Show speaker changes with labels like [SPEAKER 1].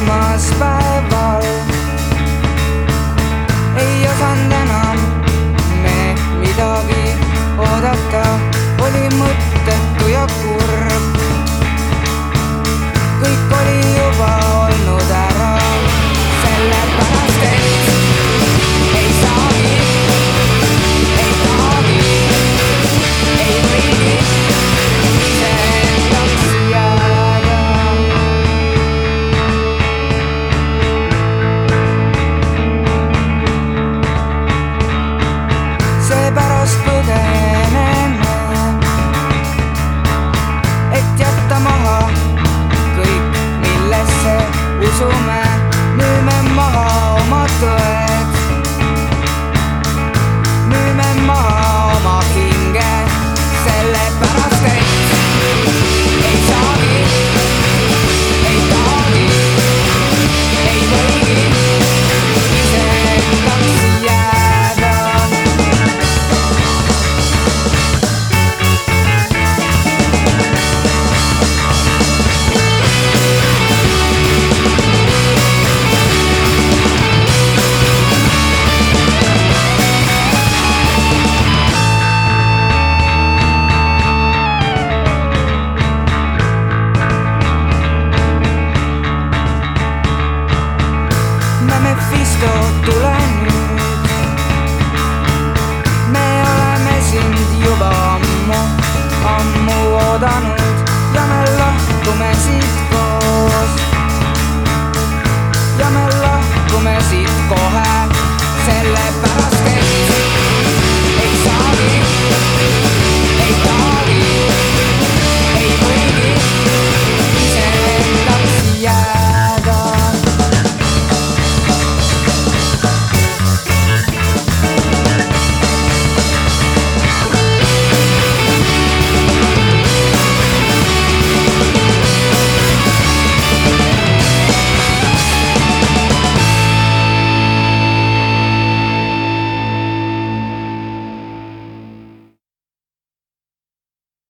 [SPEAKER 1] esmaspäeval ei osanud enam me midagi oodata, oli mõttetu ja kurb. kõik oli so mad. visto tú la